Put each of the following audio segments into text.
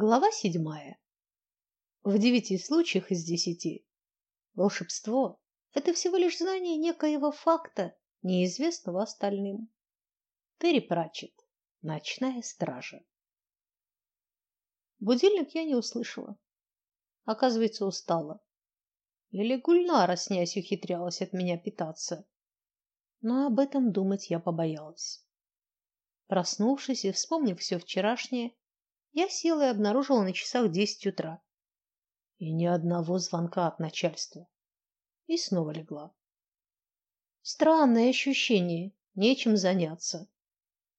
Глава седьмая. В девяти случаях из десяти волшебство это всего лишь знание некоего факта, неизвестного остальным. Терри Пратчетт. Ночная стража. Будильник я не услышала. Оказывается, устала. Или Гульнара, снясь, ухитрялась от меня питаться. Но об этом думать я побоялась. Проснувшись и вспомнив все вчерашнее, я села и обнаружила на часах десять утра. И ни одного звонка от начальства. И снова легла. Странное ощущение, нечем заняться.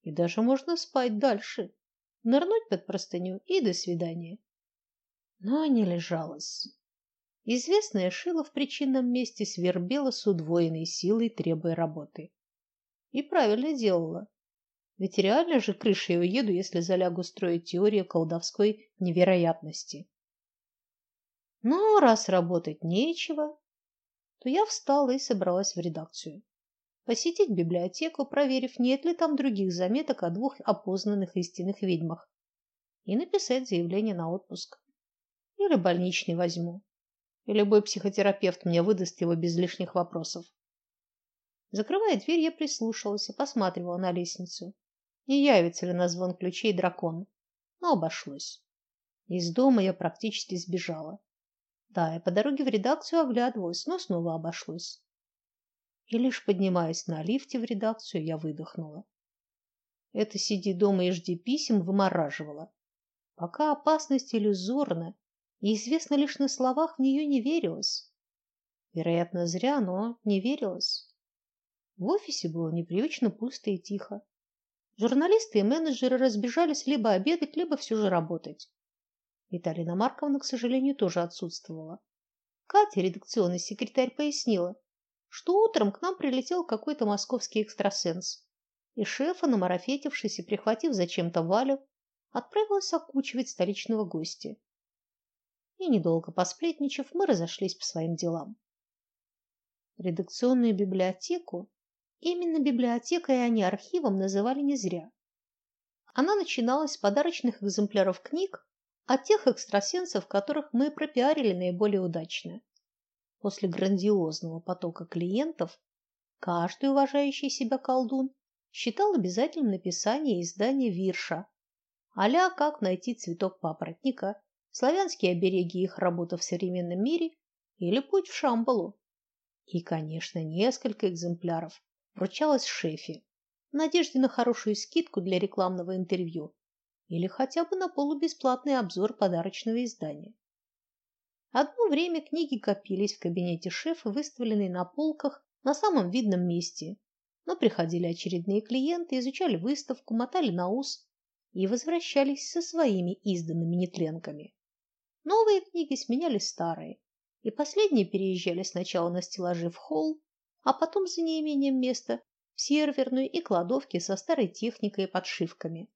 И даже можно спать дальше. Нырнуть под простыню и до свидания. Но не лежалась. Известная шила в причинном месте свербела с удвоенной силой, требуя работы. И правильно делала. Ведь реально же крышей уеду, если залягу строить теорию колдовской невероятности. Но раз работать нечего, то я встала и собралась в редакцию. Посетить библиотеку, проверив, нет ли там других заметок о двух опознанных истинных ведьмах, и написать заявление на отпуск. Или больничный возьму. И любой психотерапевт мне выдаст его без лишних вопросов. Закрывая дверь, я прислушалась и посматривала на лестницу не явится ли на звон ключей дракон. Но обошлось. Из дома я практически сбежала. Да, я по дороге в редакцию оглядывалась, но снова обошлось. И лишь поднимаясь на лифте в редакцию, я выдохнула. Это сиди дома и жди писем вымораживало. Пока опасность иллюзорна и известна лишь на словах, в нее не верилось. Вероятно, зря, но не верилось. В офисе было непривычно пусто и тихо. Журналисты и менеджеры разбежались либо обедать, либо все же работать. Виталина Марковна, к сожалению, тоже отсутствовала. Катя, редакционный секретарь, пояснила, что утром к нам прилетел какой-то московский экстрасенс, и шефа, намарафетившись и прихватив зачем-то Валю, отправилась окучивать столичного гостя. И недолго посплетничав, мы разошлись по своим делам. Редакционную библиотеку Именно библиотекой, а не архивом называли не зря. Она начиналась с подарочных экземпляров книг от тех экстрасенсов, которых мы пропиарили наиболее удачно. После грандиозного потока клиентов каждый уважающий себя колдун считал обязательным написание и издание вирша, аля «Как найти цветок папоротника», «Славянские обереги их работа в современном мире» или «Путь в Шамбалу». И, конечно, несколько экземпляров вручалась шефе в надежде на хорошую скидку для рекламного интервью или хотя бы на полубесплатный обзор подарочного издания. Одно время книги копились в кабинете шефа, выставленные на полках на самом видном месте. Но приходили очередные клиенты, изучали выставку, мотали на ус и возвращались со своими изданными нетленками. Новые книги сменяли старые, и последние переезжали сначала на стеллажи в холл, а потом за неимением места в серверную и кладовки со старой техникой и подшивками.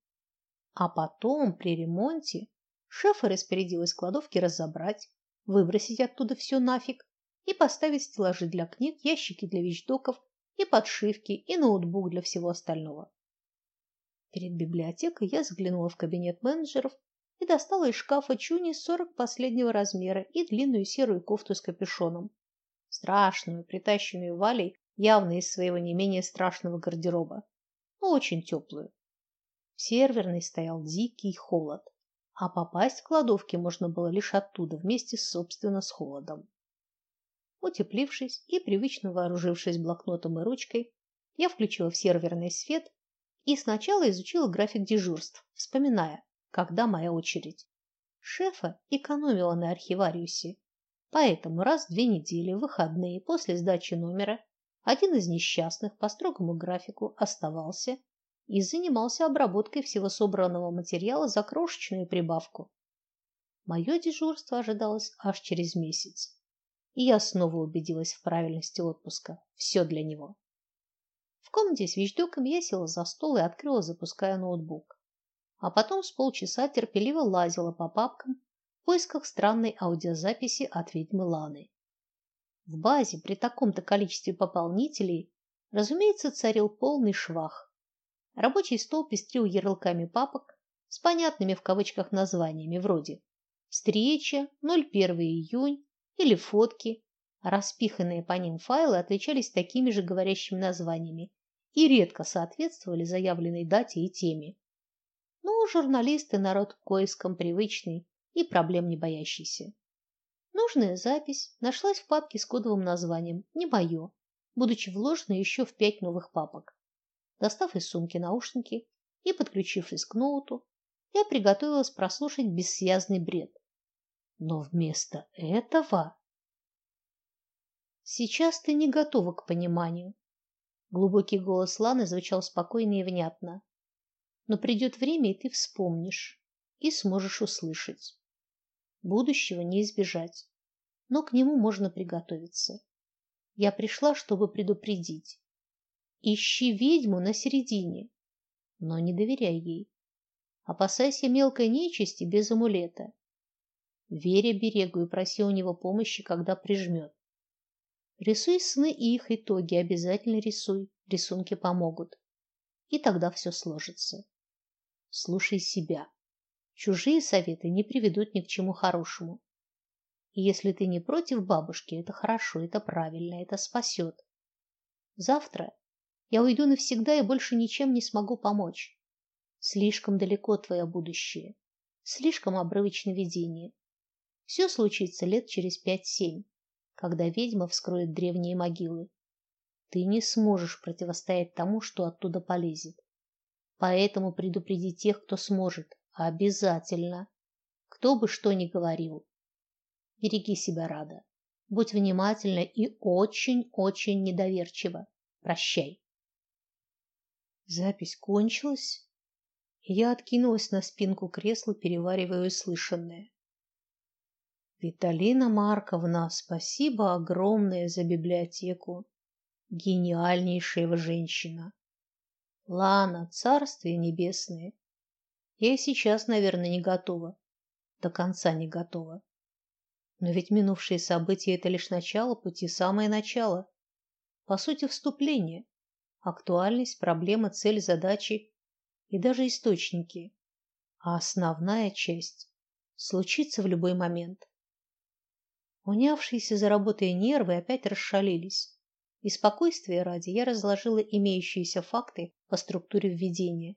А потом при ремонте шефа распорядилась кладовки разобрать, выбросить оттуда все нафиг и поставить стеллажи для книг, ящики для вещдоков и подшивки и ноутбук для всего остального. Перед библиотекой я заглянула в кабинет менеджеров и достала из шкафа чуни 40 последнего размера и длинную серую кофту с капюшоном страшную, притащенную Валей явно из своего не менее страшного гардероба, но очень теплую. В серверной стоял дикий холод, а попасть в кладовки можно было лишь оттуда, вместе собственно с холодом. Утеплившись и привычно вооружившись блокнотом и ручкой, я включила в серверный свет и сначала изучила график дежурств, вспоминая, когда моя очередь. Шефа экономила на архивариусе, Поэтому раз в две недели, в выходные, после сдачи номера, один из несчастных по строгому графику оставался и занимался обработкой всего собранного материала за крошечную прибавку. Мое дежурство ожидалось аж через месяц. И я снова убедилась в правильности отпуска. Все для него. В комнате с вещдоком я села за стол и открыла, запуская ноутбук. А потом с полчаса терпеливо лазила по папкам, в поисках странной аудиозаписи от ведьмы Ланы. В базе при таком-то количестве пополнителей, разумеется, царил полный швах. Рабочий стол пестрил ярлыками папок, с понятными в кавычках названиями вроде «Встреча», «01 июнь» или «Фотки», распиханные по ним файлы отличались такими же говорящими названиями и редко соответствовали заявленной дате и теме. Но журналисты народ к поискам привычный и проблем не боящийся. Нужная запись нашлась в папке с кодовым названием «Не мое», будучи вложена еще в пять новых папок. Достав из сумки наушники и подключившись к ноуту, я приготовилась прослушать бессвязный бред. Но вместо этого Сейчас ты не готова к пониманию. Глубокий голос Ланы звучал спокойно и внятно. Но придет время, и ты вспомнишь и сможешь услышать. Будущего не избежать, но к нему можно приготовиться. Я пришла, чтобы предупредить. Ищи ведьму на середине, но не доверяй ей. Опасайся мелкой нечисти без амулета. Веря берегу и проси у него помощи, когда прижмет. Рисуй сны и их итоги, обязательно рисуй. Рисунки помогут. И тогда все сложится. Слушай себя. Чужие советы не приведут ни к чему хорошему. И если ты не против бабушки, это хорошо, это правильно, это спасет. Завтра я уйду навсегда и больше ничем не смогу помочь. Слишком далеко твое будущее, слишком обрывочно видение. Все случится лет через пять-семь, когда ведьма вскроет древние могилы. Ты не сможешь противостоять тому, что оттуда полезет. Поэтому предупреди тех, кто сможет, обязательно. Кто бы что ни говорил. Береги себя, Рада. Будь внимательна и очень-очень недоверчива. Прощай. Запись кончилась, я откинулась на спинку кресла, переваривая услышанное. Виталина Марковна, спасибо огромное за библиотеку. Гениальнейшая вы женщина. Лана, царствие небесное. Я и сейчас, наверное, не готова. До конца не готова. Но ведь минувшие события это лишь начало пути, самое начало. По сути, вступление актуальность, проблема, цель, задачи и даже источники. А основная часть случится в любой момент. Унявшиеся за работой нервы опять расшалились. И спокойствия ради я разложила имеющиеся факты по структуре введения.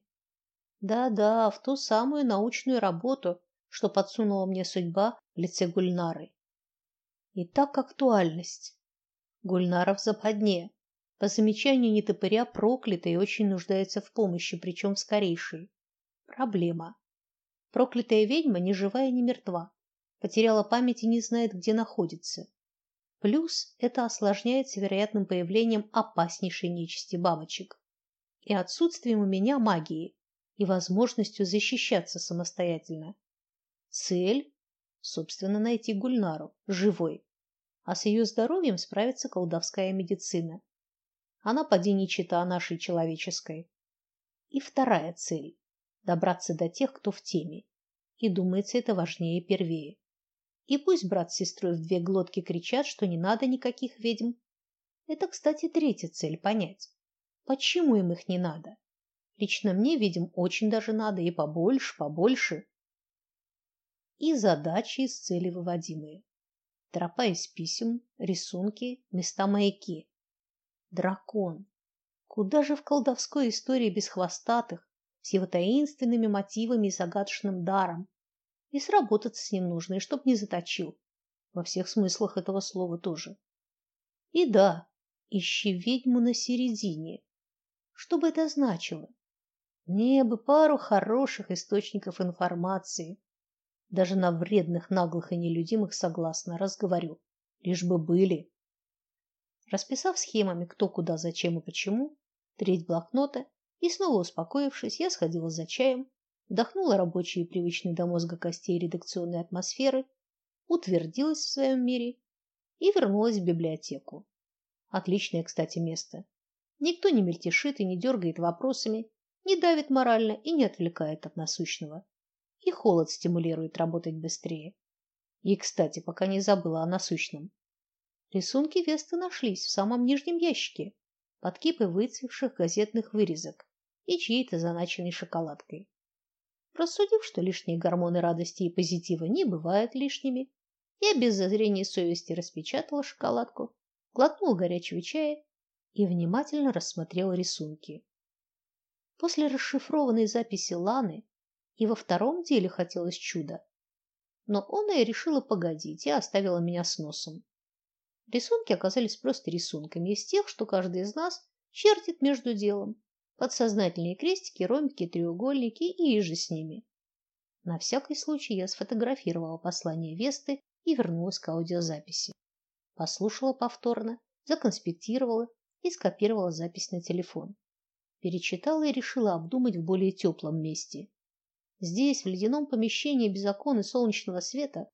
Да-да, в ту самую научную работу, что подсунула мне судьба в лице Гульнары. И так актуальность. Гульнара в западне по замечанию нетопыря проклята и очень нуждается в помощи, причем в скорейшей. Проблема. Проклятая ведьма ни живая, ни мертва. Потеряла память и не знает, где находится. Плюс это осложняется вероятным появлением опаснейшей нечисти бабочек и отсутствием у меня магии и возможностью защищаться самостоятельно. Цель собственно найти Гульнару живой, а с ее здоровьем справится колдовская медицина. Она поди не чита нашей человеческой. И вторая цель добраться до тех, кто в теме. И думается, это важнее первее. И пусть брат с сестрой в две глотки кричат, что не надо никаких ведьм. Это, кстати, третья цель понять. Почему им их не надо? Лично мне ведьм очень даже надо и побольше, побольше. И задачи из цели выводимые. Тропа из писем, рисунки, места маяки. Дракон. Куда же в колдовской истории без хвостатых, с его таинственными мотивами и загадочным даром? И сработаться с ним нужно, и чтоб не заточил. Во всех смыслах этого слова тоже. И да, ищи ведьму на середине. Что бы это значило? Мне бы пару хороших источников информации. Даже на вредных, наглых и нелюдимых согласна, разговорю. Лишь бы были. Расписав схемами, кто куда, зачем и почему, треть блокнота и снова успокоившись, я сходила за чаем, вдохнула рабочие привычные до мозга костей редакционной атмосферы, утвердилась в своем мире и вернулась в библиотеку. Отличное, кстати, место. Никто не мельтешит и не дергает вопросами, не давит морально и не отвлекает от насущного. И холод стимулирует работать быстрее. И, кстати, пока не забыла о насущном. Рисунки Весты нашлись в самом нижнем ящике, под кипой выцвевших газетных вырезок и чьей-то заначенной шоколадкой. Рассудив, что лишние гормоны радости и позитива не бывают лишними, я без зазрения совести распечатала шоколадку, глотнула горячего чая и внимательно рассмотрела рисунки. После расшифрованной записи Ланы и во втором деле хотелось чуда. Но она и решила погодить и оставила меня с носом. Рисунки оказались просто рисунками из тех, что каждый из нас чертит между делом. Подсознательные крестики, ромбики, треугольники и иже с ними. На всякий случай я сфотографировала послание Весты и вернулась к аудиозаписи. Послушала повторно, законспектировала и скопировала запись на телефон. Перечитала и решила обдумать в более теплом месте. Здесь, в ледяном помещении без окон и солнечного света,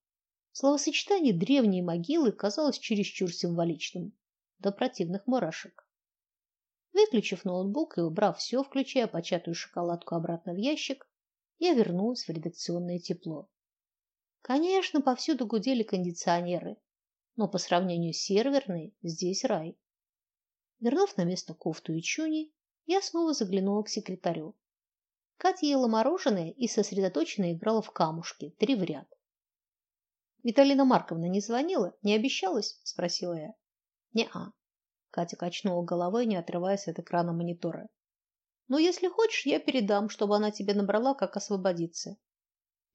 словосочетание древней могилы казалось чересчур символичным, до противных мурашек. Выключив ноутбук и убрав все, включая початую шоколадку обратно в ящик, я вернулась в редакционное тепло. Конечно, повсюду гудели кондиционеры, но по сравнению с серверной здесь рай. Вернув на место кофту и чуни, я снова заглянула к секретарю. Катя ела мороженое и сосредоточенно играла в камушки, три в ряд. Виталина Марковна не звонила, не обещалась, спросила я. Не-а. Катя качнула головой, не отрываясь от экрана монитора. Ну, если хочешь, я передам, чтобы она тебе набрала, как освободиться.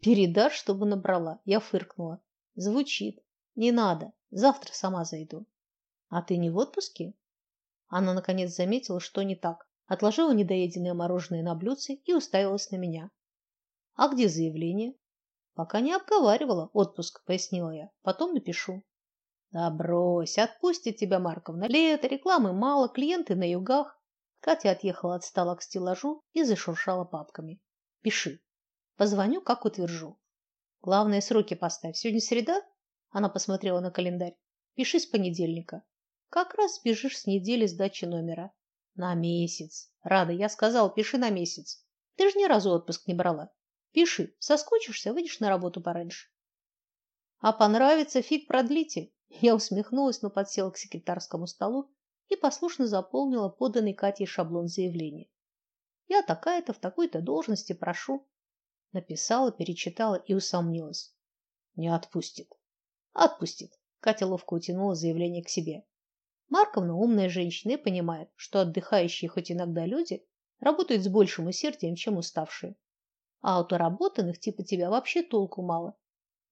Передашь, чтобы набрала? Я фыркнула. Звучит. Не надо. Завтра сама зайду. А ты не в отпуске? Она наконец заметила, что не так. Отложила недоеденное мороженое на блюдце и уставилась на меня. А где заявление? Пока не обговаривала отпуск, пояснила я. Потом напишу. Да брось, отпустит тебя Марковна. Лето, рекламы мало, клиенты на югах. Катя отъехала от стола к стеллажу и зашуршала папками. Пиши. Позвоню, как утвержу. Главное, сроки поставь. Сегодня среда? Она посмотрела на календарь. Пиши с понедельника. Как раз бежишь с недели сдачи номера. На месяц. Рада, я сказал, пиши на месяц. Ты же ни разу отпуск не брала. Пиши. Соскучишься, выйдешь на работу пораньше. А понравится, фиг продлите. Я усмехнулась, но подсела к секретарскому столу и послушно заполнила поданный Катей шаблон заявления. Я такая-то в такой-то должности прошу. Написала, перечитала и усомнилась. Не отпустит. Отпустит. Катя ловко утянула заявление к себе. Марковна умная женщина и понимает, что отдыхающие хоть иногда люди работают с большим усердием, чем уставшие. А от работанных типа тебя вообще толку мало.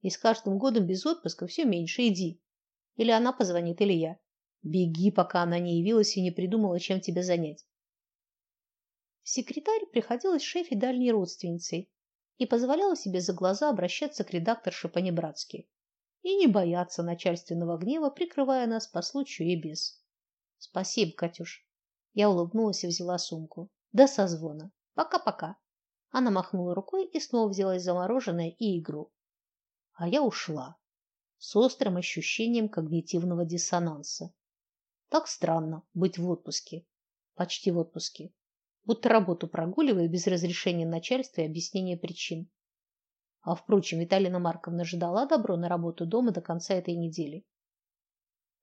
И с каждым годом без отпуска все меньше. Иди. Или она позвонит, или я. Беги, пока она не явилась и не придумала, чем тебя занять. Секретарь приходилась шефе дальней родственницей и позволяла себе за глаза обращаться к редакторше по-небратски и не бояться начальственного гнева, прикрывая нас по случаю и без. Спасибо, Катюш. Я улыбнулась и взяла сумку. До созвона. Пока-пока. Она махнула рукой и снова взялась за мороженое и игру. А я ушла с острым ощущением когнитивного диссонанса. Так странно быть в отпуске, почти в отпуске, будто работу прогуливаю без разрешения начальства и объяснения причин. А впрочем, Виталина Марковна ждала добро на работу дома до конца этой недели.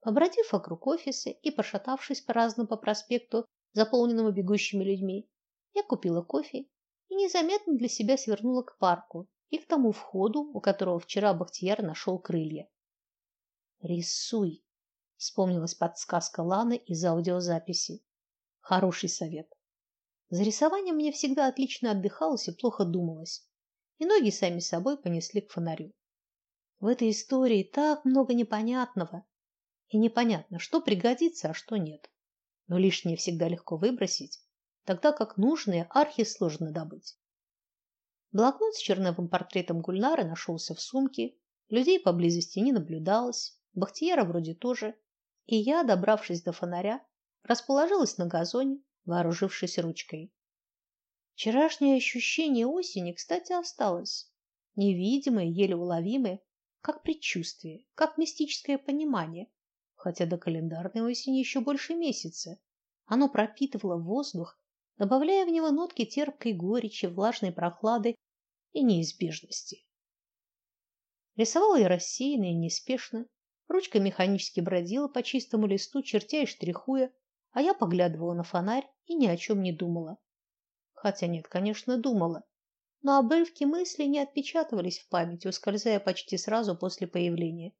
Побродив вокруг офиса и пошатавшись по-разному по проспекту, заполненному бегущими людьми, я купила кофе и незаметно для себя свернула к парку и к тому входу, у которого вчера Бахтияр нашел крылья. Рисуй, вспомнилась подсказка Ланы из аудиозаписи. Хороший совет. За рисованием мне всегда отлично отдыхалось и плохо думалось и ноги сами собой понесли к фонарю. В этой истории так много непонятного, и непонятно, что пригодится, а что нет. Но лишнее всегда легко выбросить, тогда как нужное архи сложно добыть. Блокнот с черновым портретом Гульнары нашелся в сумке, людей поблизости не наблюдалось, Бахтияра вроде тоже, и я, добравшись до фонаря, расположилась на газоне, вооружившись ручкой. Вчерашнее ощущение осени, кстати, осталось. Невидимое, еле уловимое, как предчувствие, как мистическое понимание, хотя до календарной осени еще больше месяца. Оно пропитывало воздух, добавляя в него нотки терпкой горечи, влажной прохлады и неизбежности. Рисовала я рассеянно и неспешно, ручка механически бродила по чистому листу, чертя и штрихуя, а я поглядывала на фонарь и ни о чем не думала. Хотя нет, конечно, думала. но обрывки мыслей не отпечатывались в памяти, ускользая почти сразу после появления.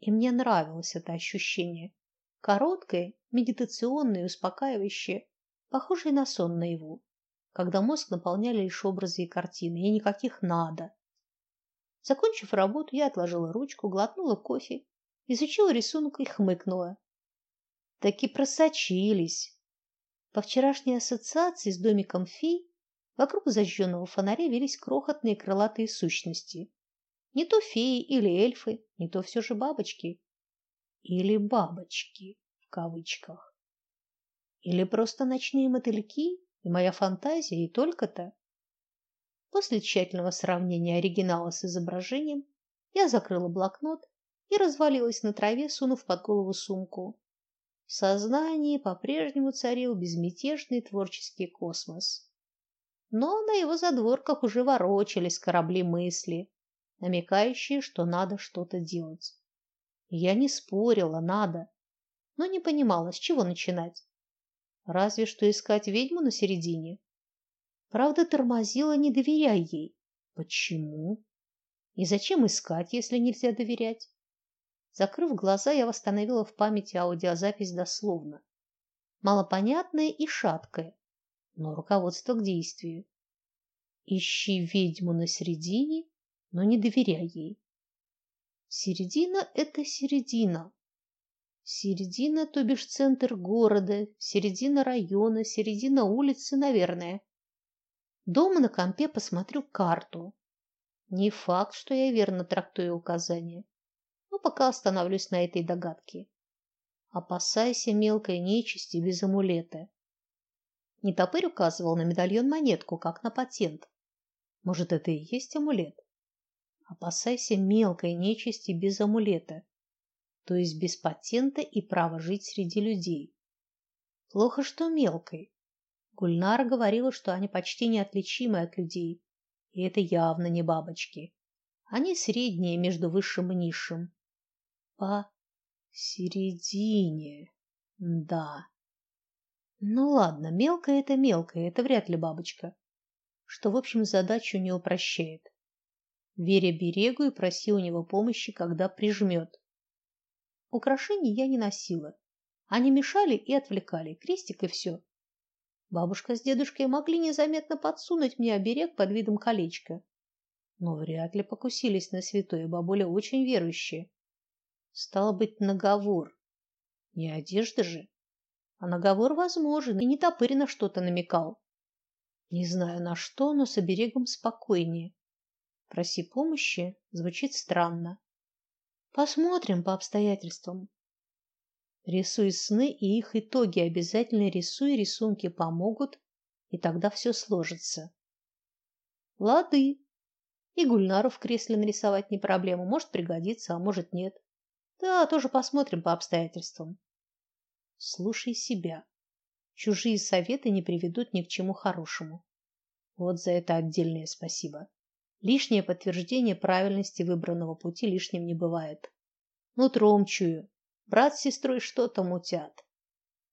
И мне нравилось это ощущение. Короткое, медитационное, успокаивающее, похожее на сон наяву, когда мозг наполняли лишь образы и картины, и никаких надо. Закончив работу, я отложила ручку, глотнула кофе, изучила рисунок и хмыкнула. Таки просочились. По вчерашней ассоциации с домиком фей вокруг зажженного фонаря велись крохотные крылатые сущности. Не то феи или эльфы, не то все же бабочки. Или бабочки в кавычках. Или просто ночные мотыльки, и моя фантазия, и только-то. После тщательного сравнения оригинала с изображением я закрыла блокнот и развалилась на траве, сунув под голову сумку. В сознании по-прежнему царил безмятежный творческий космос. Но на его задворках уже ворочались корабли мысли, намекающие, что надо что-то делать. Я не спорила, надо, но не понимала, с чего начинать. Разве что искать ведьму на середине. Правда, тормозила, не доверяя ей. Почему? И зачем искать, если нельзя доверять? Закрыв глаза, я восстановила в памяти аудиозапись дословно. Малопонятная и шаткая, но руководство к действию. Ищи ведьму на середине, но не доверяй ей. Середина это середина. Середина, то бишь центр города, середина района, середина улицы, наверное. Дома на компе посмотрю карту. Не факт, что я верно трактую указания, но пока остановлюсь на этой догадке. Опасайся мелкой нечисти без амулета. Нетопырь указывал на медальон монетку, как на патент. Может, это и есть амулет? Опасайся мелкой нечисти без амулета, то есть без патента и права жить среди людей. Плохо, что мелкой. Гульнара говорила, что они почти неотличимы от людей, и это явно не бабочки. Они средние между высшим и низшим. По середине. Да. Ну ладно, мелкая это мелкая, это вряд ли бабочка. Что, в общем, задачу не упрощает. Веря берегу и проси у него помощи, когда прижмет. Украшений я не носила. Они мешали и отвлекали, крестик и все. Бабушка с дедушкой могли незаметно подсунуть мне оберег под видом колечка, но вряд ли покусились на святое, бабуля очень верующая. Стало быть, наговор. Не одежда же. А наговор возможен, и не топырь на что-то намекал. Не знаю на что, но с оберегом спокойнее. Проси помощи звучит странно. Посмотрим по обстоятельствам. Рисуй сны и их итоги, обязательно рисуй, рисунки помогут, и тогда все сложится. Лады. И Гульнару в кресле нарисовать не проблема, может пригодится, а может нет. Да, тоже посмотрим по обстоятельствам. Слушай себя. Чужие советы не приведут ни к чему хорошему. Вот за это отдельное спасибо. Лишнее подтверждение правильности выбранного пути лишним не бывает. Нутром чую, Брат с сестрой что-то мутят.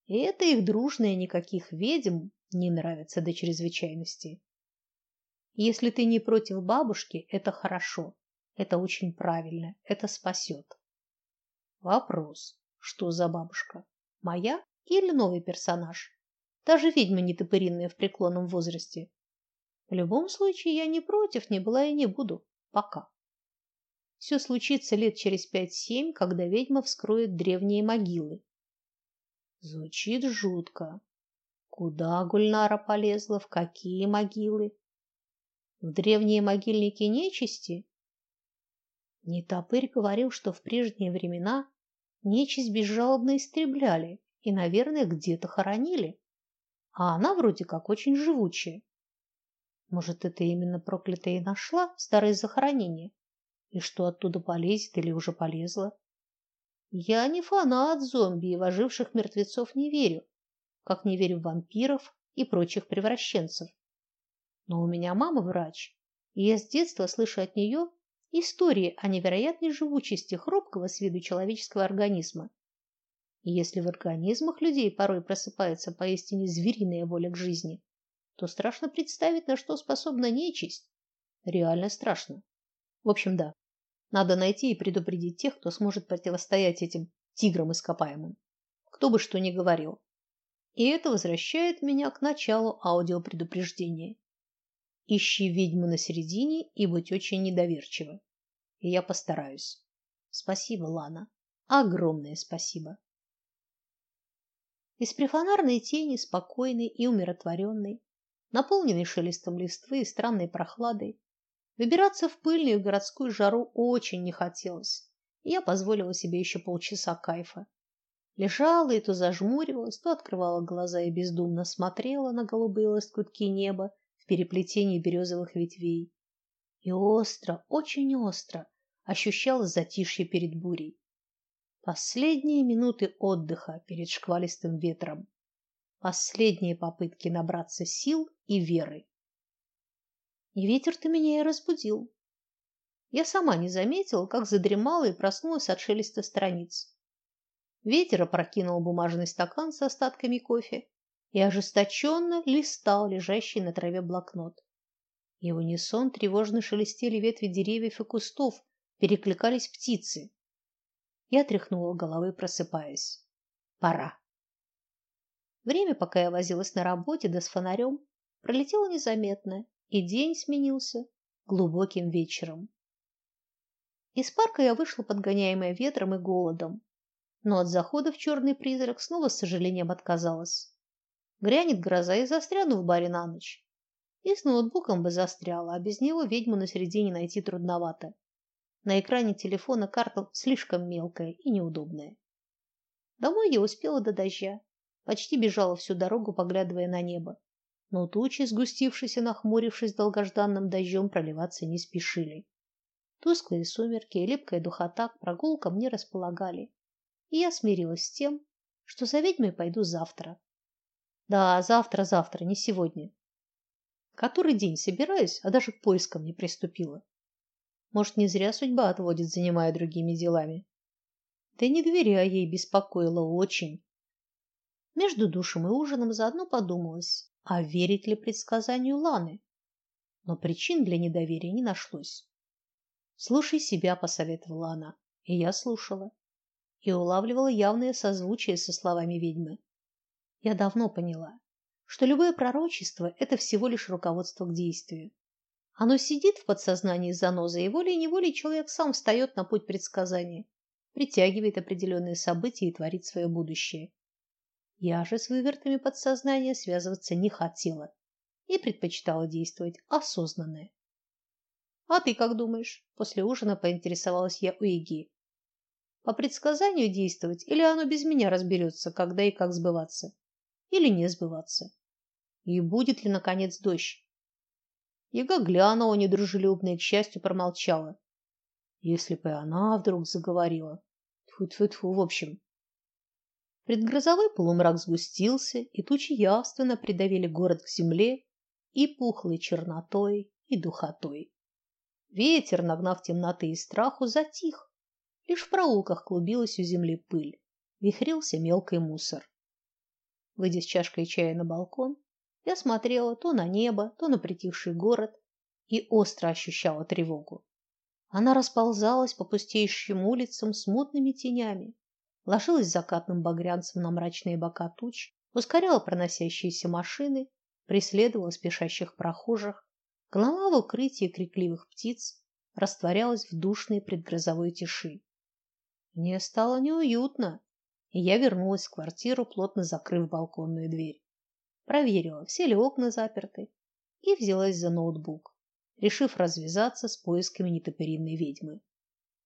И это их дружное никаких ведьм не нравится до чрезвычайности. Если ты не против бабушки, это хорошо. Это очень правильно. Это спасет. Вопрос: что за бабушка? Моя или новый персонаж? Даже ведьма не топыринная в преклонном возрасте. В любом случае я не против, не была и не буду пока. Все случится лет через пять-семь, когда ведьма вскроет древние могилы. Звучит жутко. Куда Гульнара полезла, в какие могилы? В древние могильники нечисти? Нетопырь говорил, что в прежние времена нечисть безжалобно истребляли и, наверное, где-то хоронили. А она вроде как очень живучая. Может, это именно проклятая и нашла старое захоронение? И что оттуда полезет или уже полезла? Я не фанат зомби и в оживших мертвецов не верю, как не верю в вампиров и прочих превращенцев. Но у меня мама врач, и я с детства слышу от нее истории о невероятной живучести хрупкого с виду человеческого организма. И если в организмах людей порой просыпается поистине звериная воля к жизни, то страшно представить, на что способна нечисть, Реально страшно. В общем, да. Надо найти и предупредить тех, кто сможет противостоять этим тиграм ископаемым. Кто бы что ни говорил. И это возвращает меня к началу аудиопредупреждения. Ищи ведьму на середине и будь очень недоверчива. Я постараюсь. Спасибо, Лана. Огромное спасибо. Из прифонарной тени, спокойной и умиротворенной, наполненной шелестом листвы и странной прохладой, выбираться в пыльную городскую жару очень не хотелось. Я позволила себе еще полчаса кайфа. Лежала и то зажмуривалась, то открывала глаза и бездумно смотрела на голубые лоскутки неба в переплетении березовых ветвей. И остро, очень остро ощущала затишье перед бурей. Последние минуты отдыха перед шквалистым ветром. Последние попытки набраться сил и веры. И ветер-то меня и разбудил. Я сама не заметила, как задремала и проснулась от шелеста страниц. Ветер опрокинул бумажный стакан с остатками кофе и ожесточенно листал лежащий на траве блокнот. И в унисон тревожно шелестели ветви деревьев и кустов, перекликались птицы. Я тряхнула головой, просыпаясь. Пора. Время, пока я возилась на работе да с фонарем, пролетело незаметно, и день сменился глубоким вечером. Из парка я вышла подгоняемая ветром и голодом, но от захода в черный призрак снова с сожалением отказалась. Грянет гроза и застряну в баре на ночь. И с ноутбуком бы застряла, а без него ведьму на середине найти трудновато. На экране телефона карта слишком мелкая и неудобная. Домой я успела до дождя, почти бежала всю дорогу, поглядывая на небо. Но тучи, сгустившись и нахмурившись долгожданным дождем, проливаться не спешили. Тусклые сумерки и липкая духота к прогулкам не располагали, и я смирилась с тем, что за ведьмой пойду завтра. Да, завтра, завтра, не сегодня. Который день собираюсь, а даже к поискам не приступила. Может, не зря судьба отводит, занимая другими делами. Да не доверяя ей беспокоила очень. Между душем и ужином заодно подумалось, а верить ли предсказанию Ланы? Но причин для недоверия не нашлось. Слушай себя, посоветовала она, и я слушала и улавливала явное созвучие со словами ведьмы. Я давно поняла, что любое пророчество это всего лишь руководство к действию. Оно сидит в подсознании занозой, и волей-неволей человек сам встает на путь предсказания, притягивает определенные события и творит свое будущее. Я же с вывертами подсознания связываться не хотела и предпочитала действовать осознанно. А ты как думаешь? После ужина поинтересовалась я у Иги. По предсказанию действовать или оно без меня разберется, когда и как сбываться? Или не сбываться? И будет ли наконец дождь? Яга глянула недружелюбно и, к счастью, промолчала. Если бы она вдруг заговорила. Тьфу-тьфу-тьфу, в общем. Предгрозовой полумрак сгустился, и тучи явственно придавили город к земле и пухлой чернотой и духотой. Ветер, нагнав темноты и страху, затих. Лишь в проулках клубилась у земли пыль, вихрился мелкий мусор. Выйдя с чашкой чая на балкон, я смотрела то на небо, то на притихший город и остро ощущала тревогу. Она расползалась по пустеющим улицам смутными тенями, ложилась закатным багрянцем на мрачные бока туч, ускоряла проносящиеся машины, преследовала спешащих прохожих, гнала в укрытие крикливых птиц, растворялась в душной предгрозовой тиши. Мне стало неуютно, и я вернулась в квартиру, плотно закрыв балконную дверь проверила, все ли окна заперты, и взялась за ноутбук, решив развязаться с поисками нетопыринной ведьмы.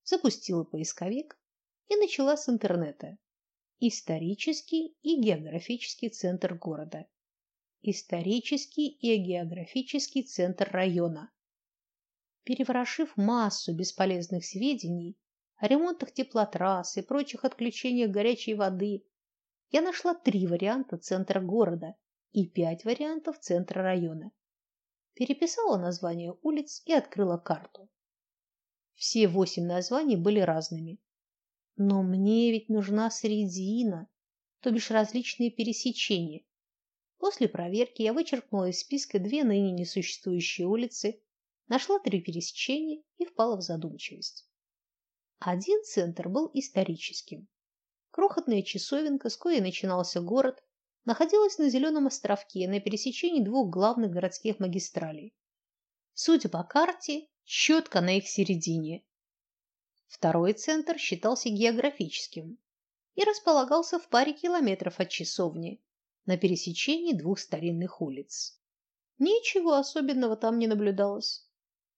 Запустила поисковик и начала с интернета. Исторический и географический центр города. Исторический и географический центр района. Переворошив массу бесполезных сведений о ремонтах теплотрасс и прочих отключениях горячей воды, я нашла три варианта центра города и пять вариантов центра района. Переписала названия улиц и открыла карту. Все восемь названий были разными. Но мне ведь нужна середина, то бишь различные пересечения. После проверки я вычеркнула из списка две ныне несуществующие улицы, нашла три пересечения и впала в задумчивость. Один центр был историческим. Крохотная часовенка, с коей начинался город, находилась на зеленом островке на пересечении двух главных городских магистралей. Судя по карте, четко на их середине. Второй центр считался географическим и располагался в паре километров от часовни на пересечении двух старинных улиц. Ничего особенного там не наблюдалось.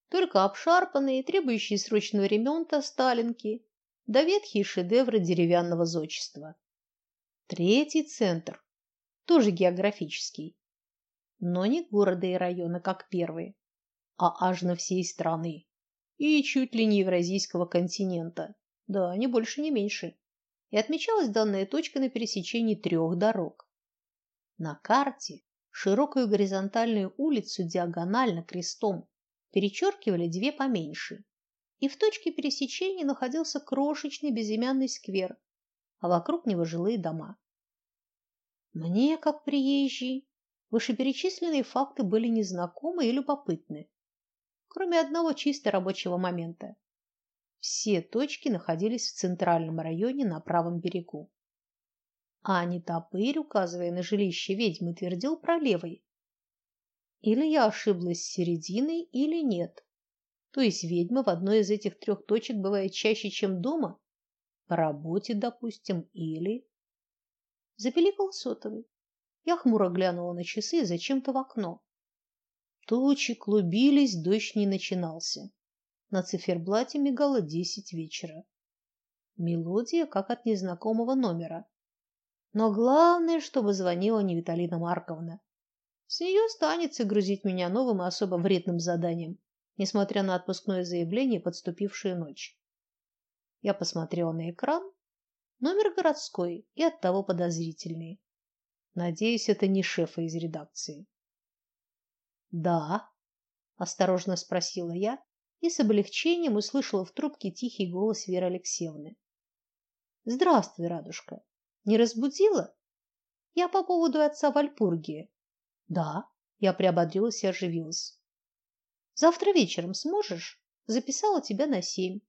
Только обшарпанные, требующие срочного ремонта сталинки, да ветхие шедевры деревянного зодчества. Третий центр, тоже географический, но не города и района, как первый, а аж на всей страны и чуть ли не евразийского континента. Да, не больше, не меньше. И отмечалась данная точка на пересечении трех дорог. На карте широкую горизонтальную улицу диагонально крестом перечеркивали две поменьше. И в точке пересечения находился крошечный безымянный сквер, а вокруг него жилые дома. Мне, как приезжий, вышеперечисленные факты были незнакомы и любопытны, кроме одного чисто рабочего момента. Все точки находились в центральном районе на правом берегу. А не топырь, указывая на жилище ведьмы, твердил про левый. Или я ошиблась с серединой, или нет. То есть ведьма в одной из этих трех точек бывает чаще, чем дома, по работе, допустим, или Запеликал сотовый. Я хмуро глянула на часы и зачем-то в окно. Тучи клубились, дождь не начинался. На циферблате мигало десять вечера. Мелодия как от незнакомого номера. Но главное, чтобы звонила не Виталина Марковна. С нее станется грузить меня новым и особо вредным заданием, несмотря на отпускное заявление, подступившую ночь. Я посмотрела на экран. Номер городской и оттого подозрительный. Надеюсь, это не шефа из редакции. Да, осторожно спросила я и с облегчением услышала в трубке тихий голос Веры Алексеевны. Здравствуй, Радушка. Не разбудила? Я по поводу отца Вальпургия. Да, я приободрилась и оживилась. Завтра вечером сможешь? Записала тебя на семь.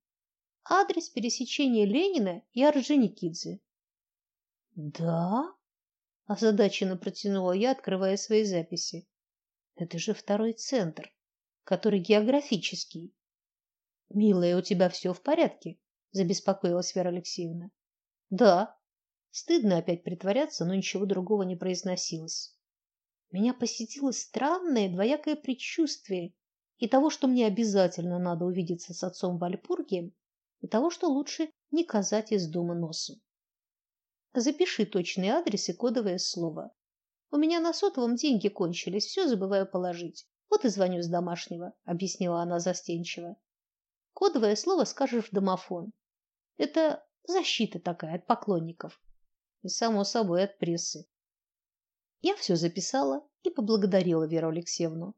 Адрес пересечения Ленина и Орджоникидзе. Да? озадаченно протянула я, открывая свои записи. Это же второй центр, который географический. Милая, у тебя все в порядке? забеспокоилась Вера Алексеевна. Да, Стыдно опять притворяться, но ничего другого не произносилось. Меня посетило странное двоякое предчувствие и того, что мне обязательно надо увидеться с отцом Вальпургием, и того, что лучше не казать из дома носу. Запиши точный адрес и кодовое слово. У меня на сотовом деньги кончились, все забываю положить. Вот и звоню с домашнего, объяснила она застенчиво. Кодовое слово скажешь в домофон. Это защита такая от поклонников и само собой от прессы. Я все записала и поблагодарила Веру Алексеевну,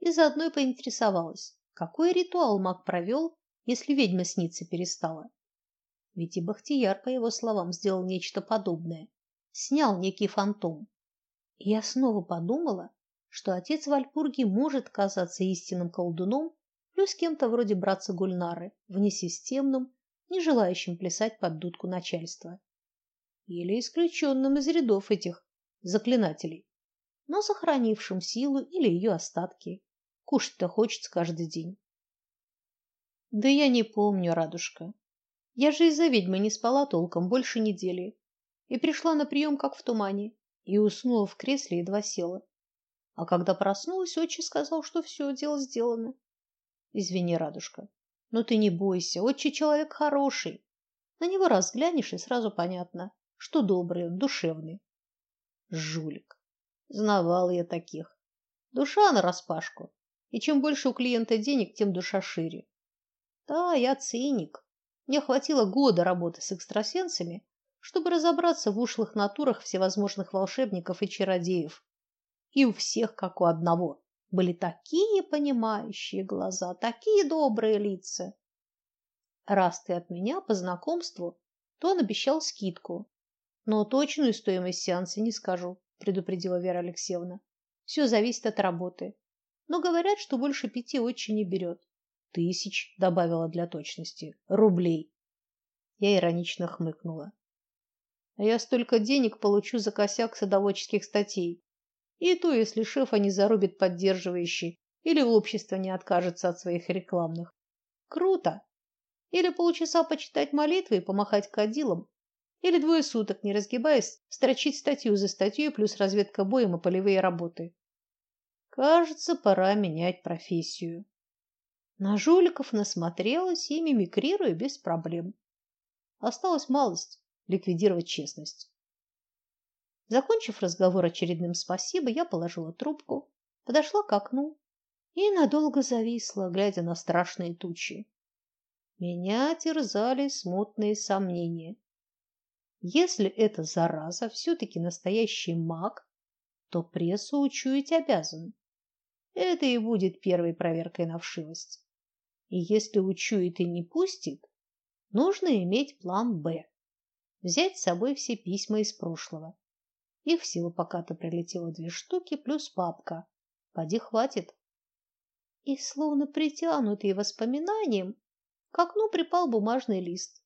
и заодно и поинтересовалась, какой ритуал маг провел, если ведьма снится перестала. Ведь и Бахтияр, по его словам, сделал нечто подобное, снял некий фантом. И я снова подумала, что отец Вальпурги может казаться истинным колдуном, плюс кем-то вроде братца Гульнары, внесистемным, не желающим плясать под дудку начальства или исключенным из рядов этих заклинателей, но сохранившим силу или ее остатки. Кушать-то хочется каждый день. Да я не помню, Радушка. Я же из-за ведьмы не спала толком больше недели и пришла на прием как в тумане и уснула в кресле едва села. А когда проснулась, отче сказал, что все, дело сделано. Извини, Радушка, но ты не бойся, отче человек хороший. На него разглянешь и сразу понятно, что добрый душевный. Жулик. Знавал я таких. Душа на распашку. И чем больше у клиента денег, тем душа шире. Да, я циник. Мне хватило года работы с экстрасенсами, чтобы разобраться в ушлых натурах всевозможных волшебников и чародеев. И у всех, как у одного, были такие понимающие глаза, такие добрые лица. Раз ты от меня по знакомству, то он обещал скидку. Но точную стоимость сеанса не скажу, предупредила Вера Алексеевна. Все зависит от работы. но говорят, что больше пяти очень не берет. Тысяч, добавила для точности, рублей. Я иронично хмыкнула. А я столько денег получу за косяк садоводческих статей. И то, если шефа не зарубит поддерживающий или общество не откажется от своих рекламных. Круто. Или полчаса почитать молитвы и помахать кадилом, или двое суток, не разгибаясь, строчить статью за статьей плюс разведка боем и полевые работы. Кажется, пора менять профессию. На жуликов насмотрелась и мимикрирую без проблем. Осталась малость ликвидировать честность. Закончив разговор очередным спасибо, я положила трубку, подошла к окну и надолго зависла, глядя на страшные тучи. Меня терзали смутные сомнения. Если эта зараза все-таки настоящий маг, то прессу учуять обязан. Это и будет первой проверкой на вшивость. И если учует и не пустит, нужно иметь план Б. Взять с собой все письма из прошлого. Их всего пока-то прилетело две штуки плюс папка. Поди хватит. И словно притянутый воспоминанием, к окну припал бумажный лист.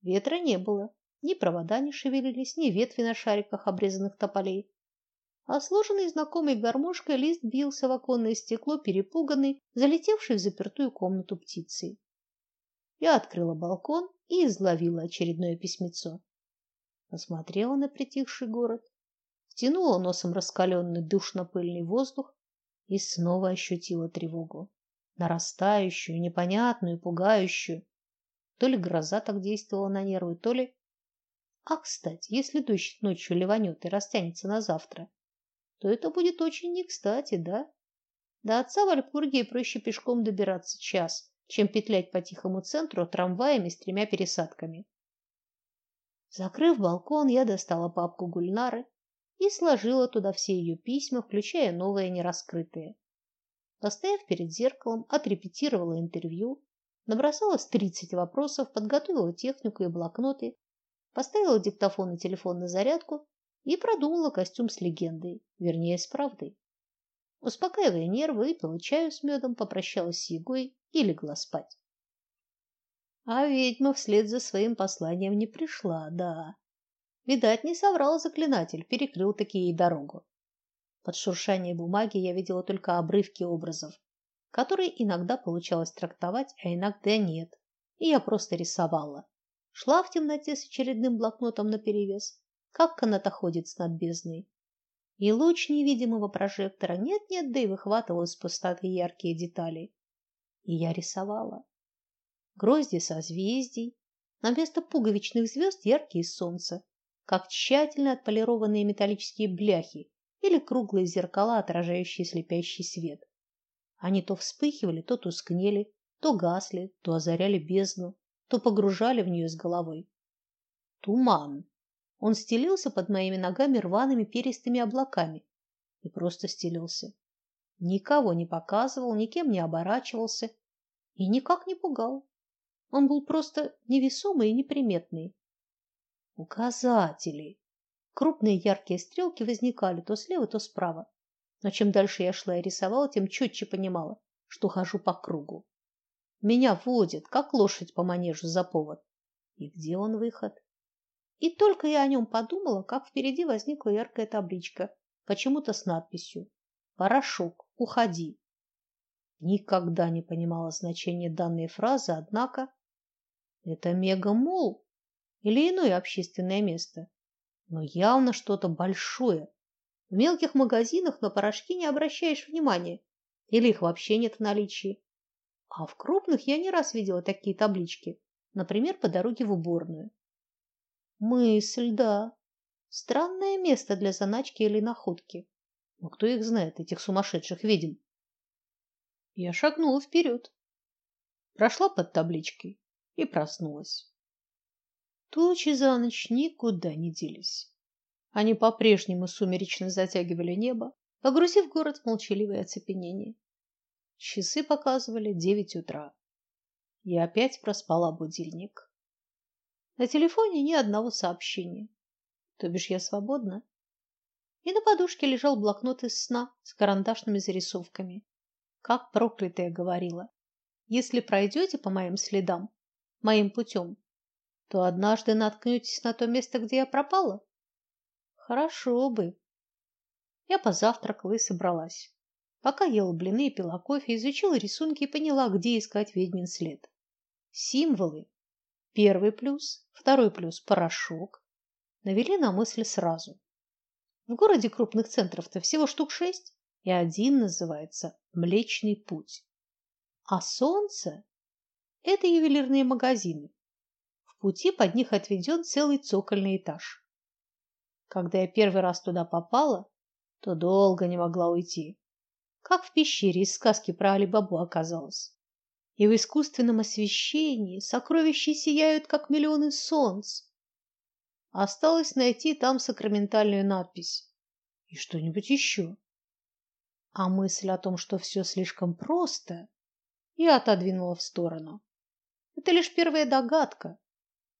Ветра не было, ни провода не шевелились, ни ветви на шариках обрезанных тополей. А сложенный знакомой гармошкой лист бился в оконное стекло, перепуганный, залетевший в запертую комнату птицей. Я открыла балкон и изловила очередное письмецо. Посмотрела на притихший город, втянула носом раскаленный душно-пыльный воздух и снова ощутила тревогу, нарастающую, непонятную, пугающую. То ли гроза так действовала на нервы, то ли А, кстати, если дождь ночью ливанет и растянется на завтра, то это будет очень не кстати, да? До отца Вальпургии проще пешком добираться час, чем петлять по тихому центру трамваями с тремя пересадками. Закрыв балкон, я достала папку Гульнары и сложила туда все ее письма, включая новые нераскрытые. Постояв перед зеркалом, отрепетировала интервью, набросала с тридцать вопросов, подготовила технику и блокноты, поставила диктофон и телефон на зарядку и продумала костюм с легендой, вернее, с правдой. Успокаивая нервы, выпила чаю с медом, попрощалась с Егой и легла спать. А ведьма вслед за своим посланием не пришла, да. Видать, не соврал заклинатель, перекрыл таки ей дорогу. Под шуршание бумаги я видела только обрывки образов, которые иногда получалось трактовать, а иногда нет. И я просто рисовала. Шла в темноте с очередным блокнотом наперевес, как канатоходец над бездной. И луч невидимого прожектора нет-нет, да и выхватывал из пустоты яркие детали. И я рисовала. Грозди созвездий, на место пуговичных звезд яркие солнца, как тщательно отполированные металлические бляхи или круглые зеркала, отражающие слепящий свет. Они то вспыхивали, то тускнели, то гасли, то озаряли бездну, то погружали в нее с головой. Туман. Он стелился под моими ногами рваными перистыми облаками и просто стелился. Никого не показывал, никем не оборачивался и никак не пугал. Он был просто невесомый и неприметный. Указатели. Крупные яркие стрелки возникали то слева, то справа. Но чем дальше я шла и рисовала, тем четче понимала, что хожу по кругу. Меня водят, как лошадь по манежу за повод. И где он выход? И только я о нем подумала, как впереди возникла яркая табличка, почему-то с надписью: "Порошок, уходи". Никогда не понимала значения данной фразы, однако это мегамол или иное общественное место, но явно что-то большое. В мелких магазинах на порошки не обращаешь внимания, или их вообще нет в наличии. А в крупных я не раз видела такие таблички, например, по дороге в уборную. Мысль, да. Странное место для заначки или находки. Но кто их знает, этих сумасшедших ведьм? Я шагнула вперед, прошла под табличкой и проснулась. Тучи за ночь никуда не делись. Они по-прежнему сумеречно затягивали небо, погрузив город в молчаливое оцепенение. Часы показывали девять утра. Я опять проспала будильник. На телефоне ни одного сообщения. То бишь я свободна. и на подушке лежал блокнот из сна с карандашными зарисовками. Как проклятая говорила: "Если пройдете по моим следам, моим путем, то однажды наткнетесь на то место, где я пропала". Хорошо бы. Я позавтракала и собралась. Пока ела блины и пила кофе, изучила рисунки и поняла, где искать ведьмин след. Символы. Первый плюс, второй плюс порошок навели на мысль сразу. В городе крупных центров-то всего штук шесть, и один называется Млечный путь. А солнце это ювелирные магазины. В пути под них отведен целый цокольный этаж. Когда я первый раз туда попала, то долго не могла уйти. Как в пещере из сказки про Али-Бабу оказалось. И в искусственном освещении сокровища сияют, как миллионы солнц. Осталось найти там сакраментальную надпись и что-нибудь еще. А мысль о том, что все слишком просто, я отодвинула в сторону. Это лишь первая догадка.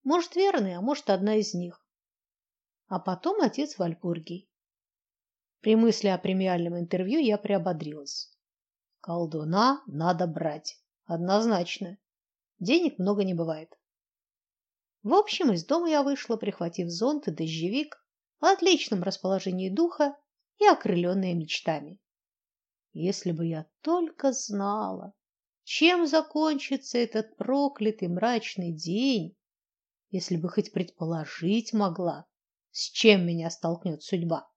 Может, верная, а может, одна из них а потом отец Вальпургий. При мысли о премиальном интервью я приободрилась. Колдуна надо брать, однозначно. Денег много не бывает. В общем, из дома я вышла, прихватив зонт и дождевик, в отличном расположении духа и окрыленная мечтами. Если бы я только знала, чем закончится этот проклятый мрачный день, если бы хоть предположить могла, с чем меня столкнет судьба.